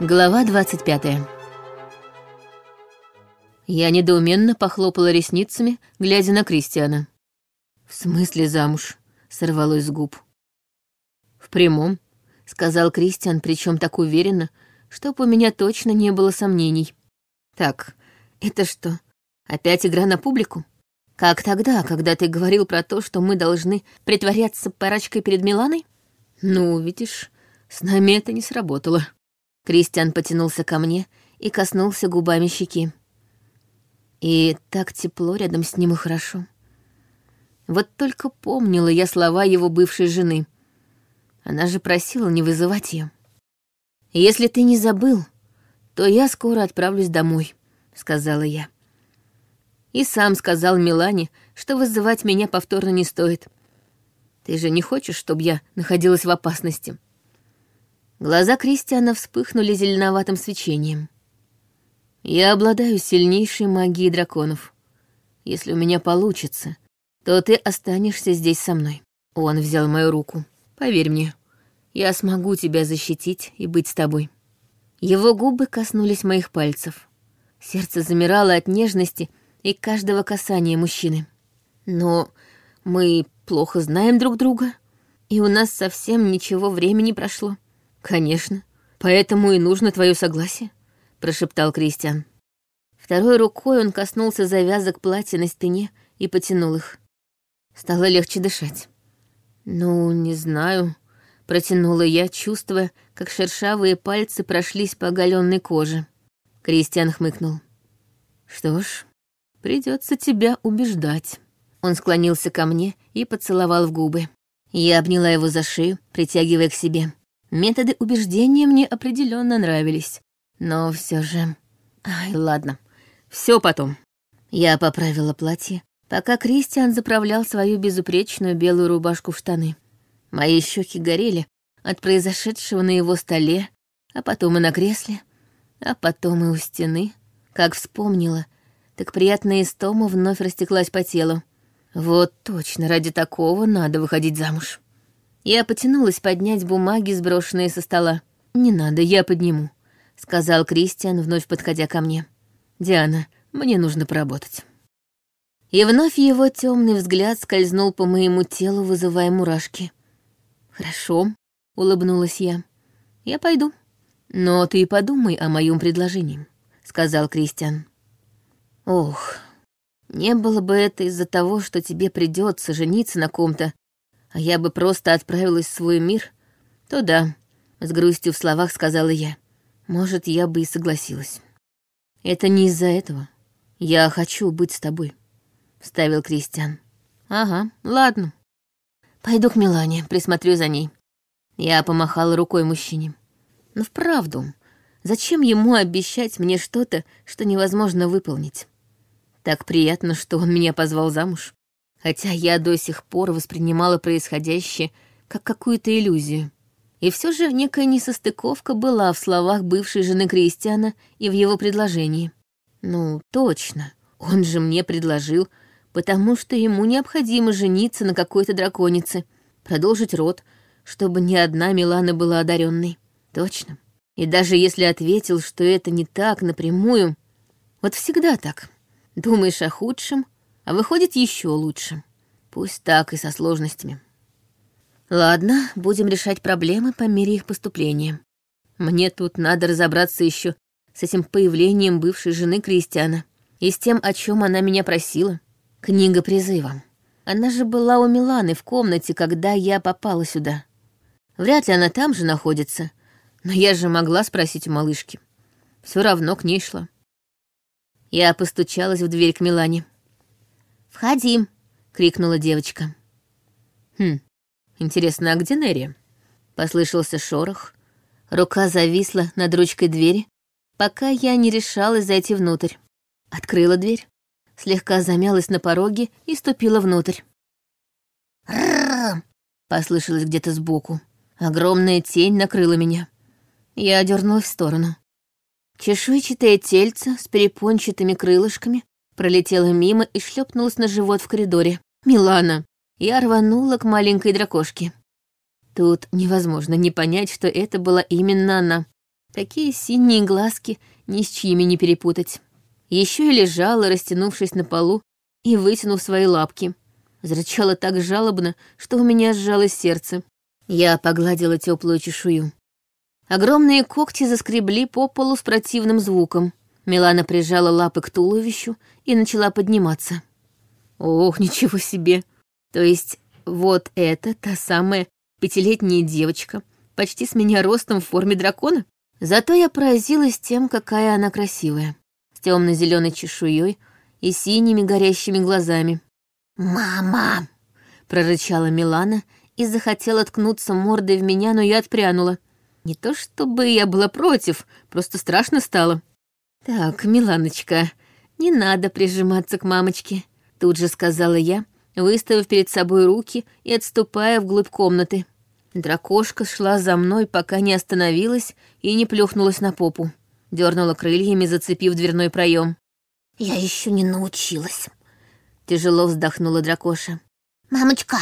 Глава 25 Я недоуменно похлопала ресницами, глядя на Кристиана. «В смысле замуж?» — сорвалось с губ. «В прямом», — сказал Кристиан, причем так уверенно, чтоб у меня точно не было сомнений. «Так, это что, опять игра на публику? Как тогда, когда ты говорил про то, что мы должны притворяться парочкой перед Миланой? Ну, видишь, с нами это не сработало». Кристиан потянулся ко мне и коснулся губами щеки. И так тепло рядом с ним и хорошо. Вот только помнила я слова его бывшей жены. Она же просила не вызывать ее. «Если ты не забыл, то я скоро отправлюсь домой», — сказала я. И сам сказал Милане, что вызывать меня повторно не стоит. Ты же не хочешь, чтобы я находилась в опасности?» Глаза Кристиана вспыхнули зеленоватым свечением. «Я обладаю сильнейшей магией драконов. Если у меня получится, то ты останешься здесь со мной». Он взял мою руку. «Поверь мне, я смогу тебя защитить и быть с тобой». Его губы коснулись моих пальцев. Сердце замирало от нежности и каждого касания мужчины. «Но мы плохо знаем друг друга, и у нас совсем ничего времени прошло. «Конечно. Поэтому и нужно твое согласие», — прошептал Кристиан. Второй рукой он коснулся завязок платья на стене и потянул их. Стало легче дышать. «Ну, не знаю», — протянула я, чувствуя, как шершавые пальцы прошлись по оголенной коже. Кристиан хмыкнул. «Что ж, придется тебя убеждать». Он склонился ко мне и поцеловал в губы. Я обняла его за шею, притягивая к себе. Методы убеждения мне определенно нравились. Но все же... Ай, ладно. Все потом. Я поправила платье, пока Кристиан заправлял свою безупречную белую рубашку в штаны. Мои щеки горели от произошедшего на его столе, а потом и на кресле, а потом и у стены. Как вспомнила, так приятная истома вновь растеклась по телу. Вот точно ради такого надо выходить замуж. Я потянулась поднять бумаги, сброшенные со стола. «Не надо, я подниму», — сказал Кристиан, вновь подходя ко мне. «Диана, мне нужно поработать». И вновь его темный взгляд скользнул по моему телу, вызывая мурашки. «Хорошо», — улыбнулась я. «Я пойду». «Но ты подумай о моем предложении», — сказал Кристиан. «Ох, не было бы это из-за того, что тебе придется жениться на ком-то, а я бы просто отправилась в свой мир, то да, с грустью в словах сказала я. Может, я бы и согласилась. Это не из-за этого. Я хочу быть с тобой, вставил Кристиан. Ага, ладно. Пойду к Милане, присмотрю за ней. Я помахала рукой мужчине. Но вправду, зачем ему обещать мне что-то, что невозможно выполнить? Так приятно, что он меня позвал замуж хотя я до сих пор воспринимала происходящее как какую-то иллюзию. И все же некая несостыковка была в словах бывшей жены Кристиана и в его предложении. Ну, точно, он же мне предложил, потому что ему необходимо жениться на какой-то драконице, продолжить род, чтобы ни одна Милана была одаренной. Точно. И даже если ответил, что это не так напрямую, вот всегда так. Думаешь о худшем, а выходит еще лучше. Пусть так и со сложностями. Ладно, будем решать проблемы по мере их поступления. Мне тут надо разобраться еще с этим появлением бывшей жены Кристиана и с тем, о чем она меня просила. Книга призыва. Она же была у Миланы в комнате, когда я попала сюда. Вряд ли она там же находится, но я же могла спросить у малышки. Все равно к ней шла. Я постучалась в дверь к Милане. «Входи!» — крикнула девочка. «Хм, интересно, а где Нерри?» Послышался шорох. Рука зависла над ручкой двери, пока я не решалась зайти внутрь. Открыла дверь, слегка замялась на пороге и ступила внутрь. Послышалось где-то сбоку. Огромная тень накрыла меня. Я дернулась в сторону. Чешуйчатое тельце с перепончатыми крылышками Пролетела мимо и шлепнулась на живот в коридоре. «Милана!» Я рванула к маленькой дракошке. Тут невозможно не понять, что это была именно она. Такие синие глазки ни с чьими не перепутать. Еще и лежала, растянувшись на полу и вытянув свои лапки. Зрачала так жалобно, что у меня сжалось сердце. Я погладила теплую чешую. Огромные когти заскребли по полу с противным звуком. Милана прижала лапы к туловищу и начала подниматься. Ох, ничего себе! То есть вот это та самая пятилетняя девочка, почти с меня ростом в форме дракона? Зато я поразилась тем, какая она красивая. С темно-зеленой чешуей и синими горящими глазами. «Мама!» — прорычала Милана и захотела ткнуться мордой в меня, но я отпрянула. Не то чтобы я была против, просто страшно стало. «Так, Миланочка, не надо прижиматься к мамочке», — тут же сказала я, выставив перед собой руки и отступая вглубь комнаты. Дракошка шла за мной, пока не остановилась и не плюхнулась на попу. Дернула крыльями, зацепив дверной проем. «Я еще не научилась», — тяжело вздохнула дракоша. «Мамочка,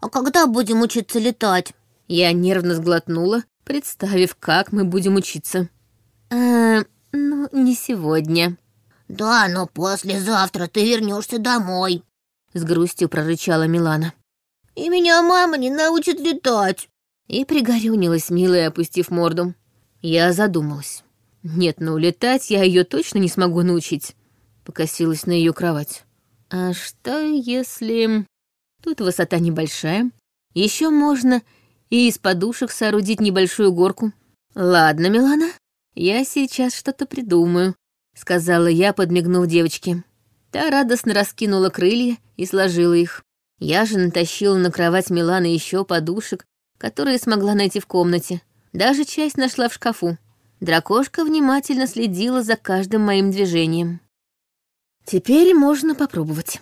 а когда будем учиться летать?» Я нервно сглотнула, представив, как мы будем учиться. «Э, не сегодня». «Да, но послезавтра ты вернешься домой», — с грустью прорычала Милана. «И меня мама не научит летать». И пригорюнилась, милая, опустив морду. Я задумалась. Нет, ну летать я ее точно не смогу научить. Покосилась на ее кровать. А что если... Тут высота небольшая. Еще можно и из подушек соорудить небольшую горку. Ладно, Милана, я сейчас что-то придумаю, сказала я, подмигнув девочке. Та радостно раскинула крылья и сложила их. Я же натащила на кровать Миланы еще подушек которые смогла найти в комнате. Даже часть нашла в шкафу. Дракошка внимательно следила за каждым моим движением. Теперь можно попробовать.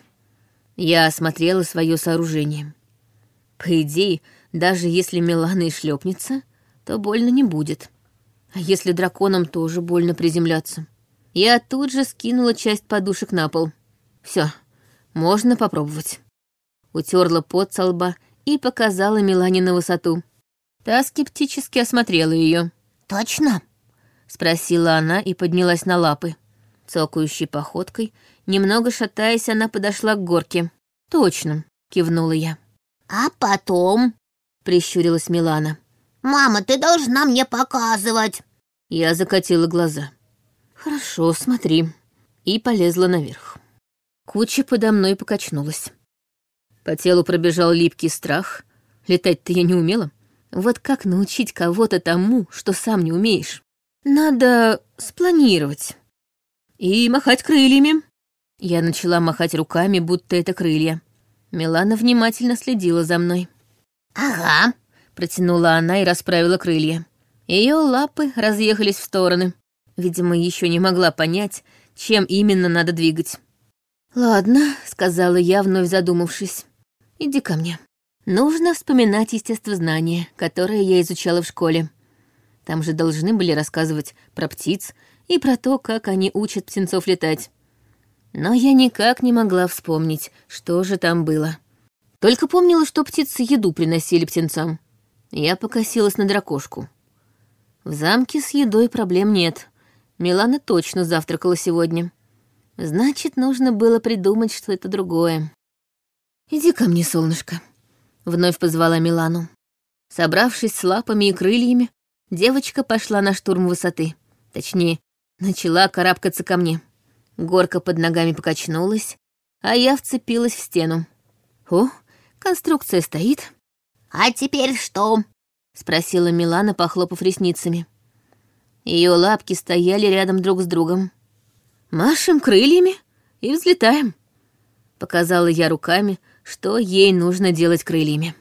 Я осмотрела свое сооружение. По идее, даже если Милана и шлепнется, то больно не будет. А если драконам тоже больно приземляться? Я тут же скинула часть подушек на пол. Все, можно попробовать. Утерла пот со лба и показала Милане на высоту. Та скептически осмотрела ее. «Точно?» — спросила она и поднялась на лапы. Цокающей походкой, немного шатаясь, она подошла к горке. «Точно», — кивнула я. «А потом?» — прищурилась Милана. «Мама, ты должна мне показывать!» Я закатила глаза. «Хорошо, смотри». И полезла наверх. Куча подо мной покачнулась. По телу пробежал липкий страх. Летать-то я не умела. Вот как научить кого-то тому, что сам не умеешь? Надо спланировать. И махать крыльями. Я начала махать руками, будто это крылья. Милана внимательно следила за мной. «Ага», — протянула она и расправила крылья. Ее лапы разъехались в стороны. Видимо, еще не могла понять, чем именно надо двигать. «Ладно», — сказала я, вновь задумавшись. Иди ко мне. Нужно вспоминать естествознание, которое я изучала в школе. Там же должны были рассказывать про птиц и про то, как они учат птенцов летать. Но я никак не могла вспомнить, что же там было. Только помнила, что птицы еду приносили птенцам. Я покосилась на дракошку. В замке с едой проблем нет. Милана точно завтракала сегодня. Значит, нужно было придумать что-то другое. «Иди ко мне, солнышко», — вновь позвала Милану. Собравшись с лапами и крыльями, девочка пошла на штурм высоты. Точнее, начала карабкаться ко мне. Горка под ногами покачнулась, а я вцепилась в стену. «О, конструкция стоит». «А теперь что?» — спросила Милана, похлопав ресницами. Ее лапки стояли рядом друг с другом. «Машем крыльями и взлетаем», — показала я руками, что ей нужно делать крыльями.